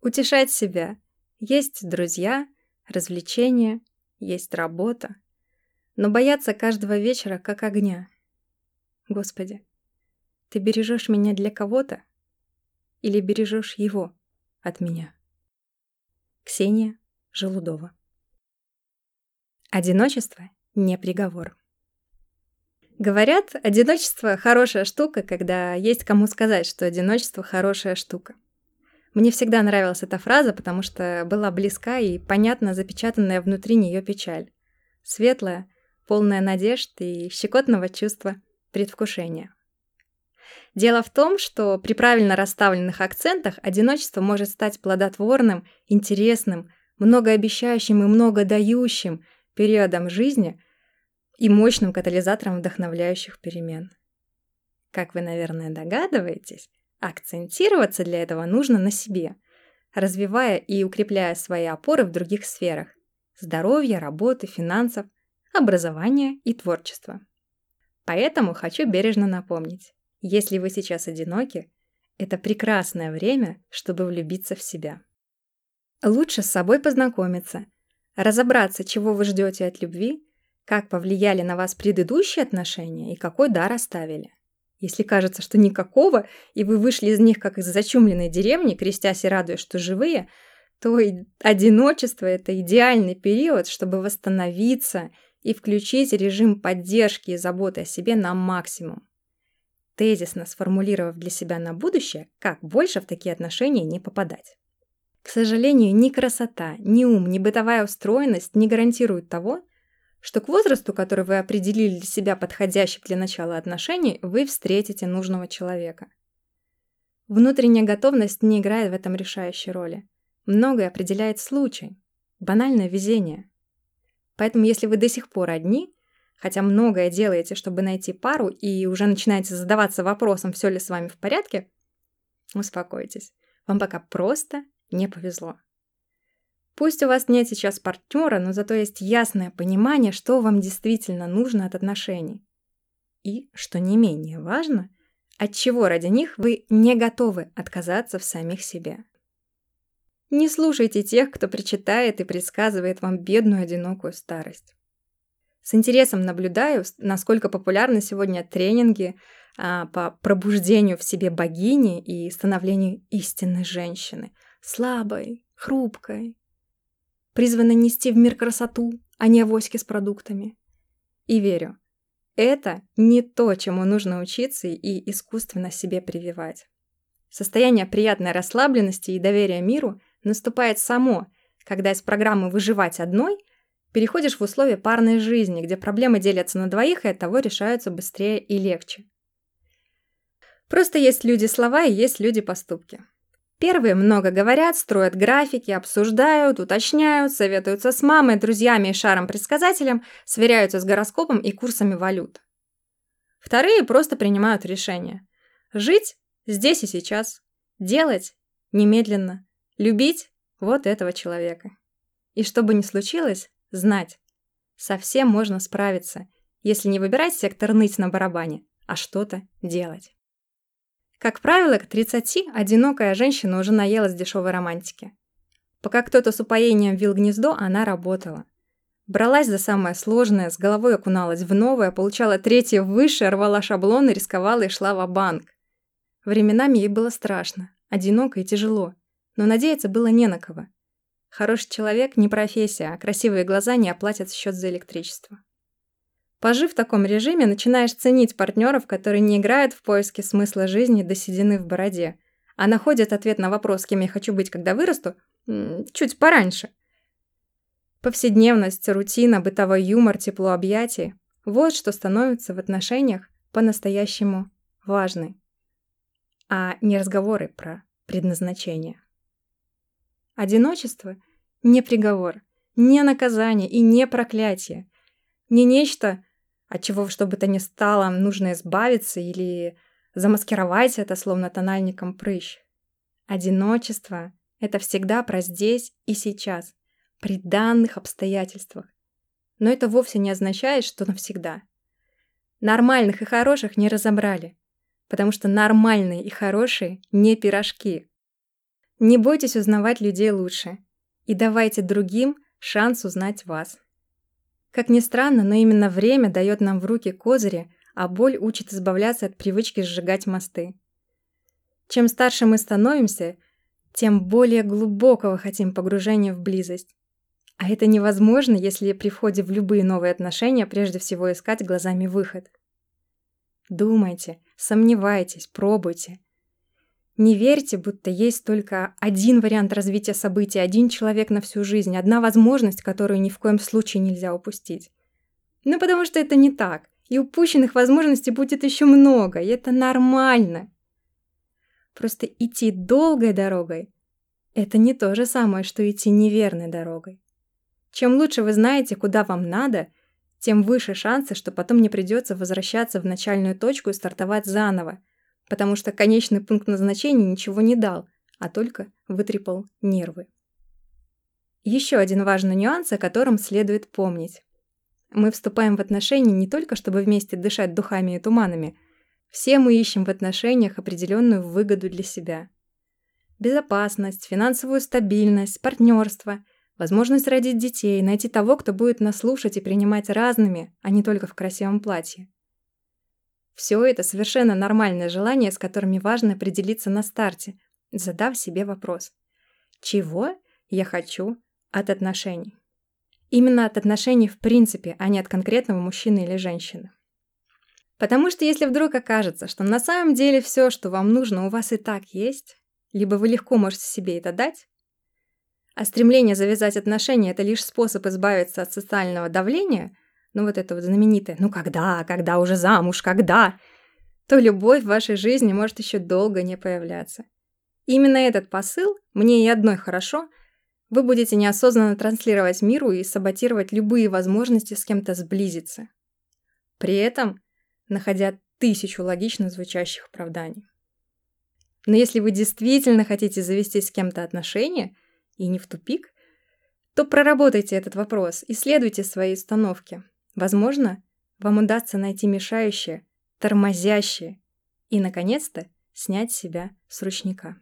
утешать себя. Есть друзья, развлечения, есть работа. Но бояться каждого вечера как огня. Господи, ты бережешь меня для кого-то или бережешь его от меня? Ксения Желудова Одиночество не приговор. Говорят, одиночество хорошая штука, когда есть кому сказать, что одиночество хорошая штука. Мне всегда нравилась эта фраза, потому что была близка и понятно запечатанная внутри нее печаль. Светлая, полная надежд и щекотного чувства предвкушения. Дело в том, что при правильно расставленных акцентах одиночество может стать плодотворным, интересным, многообещающим и многодающим периодом жизни и мощным катализатором вдохновляющих перемен. Как вы, наверное, догадываетесь, акцентироваться для этого нужно на себе, развивая и укрепляя свои опоры в других сферах – здоровья, работы, финансов, образования и творчества. Поэтому хочу бережно напомнить, если вы сейчас одиноки, это прекрасное время, чтобы влюбиться в себя. Лучше с собой познакомиться, разобраться, чего вы ждете от любви, как повлияли на вас предыдущие отношения и какой дар оставили. Если кажется, что никакого, и вы вышли из них как из зачумленной деревни, крестясь и радуясь, что живые, то одиночество – это идеальный период, чтобы восстановиться и включить режим поддержки и заботы о себе на максимум тезисно сформулировав для себя на будущее, как больше в такие отношения не попадать. К сожалению, ни красота, ни ум, ни бытовая устроенность не гарантируют того, что к возрасту, который вы определили для себя подходящим для начала отношений, вы встретите нужного человека. Внутренняя готовность не играет в этом решающей роли. Многое определяет случай, банальное везение. Поэтому если вы до сих пор одни, хотя многое делаете, чтобы найти пару, и уже начинаете задаваться вопросом, все ли с вами в порядке, успокойтесь. Вам пока просто не повезло. Пусть у вас нет сейчас партнера, но зато есть ясное понимание, что вам действительно нужно от отношений. И, что не менее важно, от чего ради них вы не готовы отказаться в самих себе. Не слушайте тех, кто причитает и предсказывает вам бедную одинокую старость. С интересом наблюдаю, насколько популярны сегодня тренинги а, по пробуждению в себе богини и становлению истинной женщины. Слабой, хрупкой, призванной нести в мир красоту, а не авоськи с продуктами. И верю, это не то, чему нужно учиться и искусственно себе прививать. Состояние приятной расслабленности и доверия миру наступает само, когда из программы «выживать одной» Переходишь в условия парной жизни, где проблемы делятся на двоих и от того решаются быстрее и легче. Просто есть люди-слова и есть люди-поступки. Первые много говорят, строят графики, обсуждают, уточняют, советуются с мамой, друзьями и шаром-предсказателем, сверяются с гороскопом и курсами валют. Вторые просто принимают решения. Жить здесь и сейчас. Делать немедленно. Любить вот этого человека. И что бы ни случилось, Знать. Совсем можно справиться, если не выбирать сектор ныть на барабане, а что-то делать. Как правило, к 30 одинокая женщина уже наелась дешевой романтики. Пока кто-то с упоением вил гнездо, она работала. Бралась за самое сложное, с головой окуналась в новое, получала третье выше, рвала шаблоны, рисковала и шла в банк Временами ей было страшно, одиноко и тяжело, но надеяться было не на кого. Хороший человек не профессия, а красивые глаза не оплатят счет за электричество. Пожив в таком режиме, начинаешь ценить партнеров, которые не играют в поиске смысла жизни до седины в бороде, а находят ответ на вопрос, кем я хочу быть, когда вырасту, чуть пораньше. Повседневность, рутина, бытовой юмор, тепло объятий – вот что становится в отношениях по-настоящему важны, а не разговоры про предназначение. Одиночество – не приговор, не наказание и не проклятие. Не нечто, от чего что бы то ни стало нужно избавиться или замаскировать это словно тональником прыщ. Одиночество – это всегда про здесь и сейчас, при данных обстоятельствах. Но это вовсе не означает, что навсегда. Нормальных и хороших не разобрали, потому что нормальные и хорошие не пирожки. Не бойтесь узнавать людей лучше. И давайте другим шанс узнать вас. Как ни странно, но именно время дает нам в руки козыри, а боль учит избавляться от привычки сжигать мосты. Чем старше мы становимся, тем более глубокого хотим погружения в близость. А это невозможно, если при входе в любые новые отношения прежде всего искать глазами выход. Думайте, сомневайтесь, пробуйте. Не верьте, будто есть только один вариант развития событий, один человек на всю жизнь, одна возможность, которую ни в коем случае нельзя упустить. Ну, потому что это не так. И упущенных возможностей будет еще много, и это нормально. Просто идти долгой дорогой – это не то же самое, что идти неверной дорогой. Чем лучше вы знаете, куда вам надо, тем выше шансы, что потом не придется возвращаться в начальную точку и стартовать заново, потому что конечный пункт назначения ничего не дал, а только вытрепал нервы. Еще один важный нюанс, о котором следует помнить. Мы вступаем в отношения не только, чтобы вместе дышать духами и туманами. Все мы ищем в отношениях определенную выгоду для себя. Безопасность, финансовую стабильность, партнерство – Возможность родить детей, найти того, кто будет нас слушать и принимать разными, а не только в красивом платье. Все это совершенно нормальное желание, с которыми важно определиться на старте, задав себе вопрос. Чего я хочу от отношений? Именно от отношений в принципе, а не от конкретного мужчины или женщины. Потому что если вдруг окажется, что на самом деле все, что вам нужно, у вас и так есть, либо вы легко можете себе это дать, а стремление завязать отношения – это лишь способ избавиться от социального давления, ну вот это вот знаменитое «ну когда, когда уже замуж, когда?», то любовь в вашей жизни может еще долго не появляться. именно этот посыл «мне и одной хорошо» вы будете неосознанно транслировать миру и саботировать любые возможности с кем-то сблизиться. При этом находя тысячу логично звучащих оправданий. Но если вы действительно хотите завести с кем-то отношения – и не в тупик, то проработайте этот вопрос, исследуйте свои установки. Возможно, вам удастся найти мешающее, тормозящее и, наконец-то, снять себя с ручника.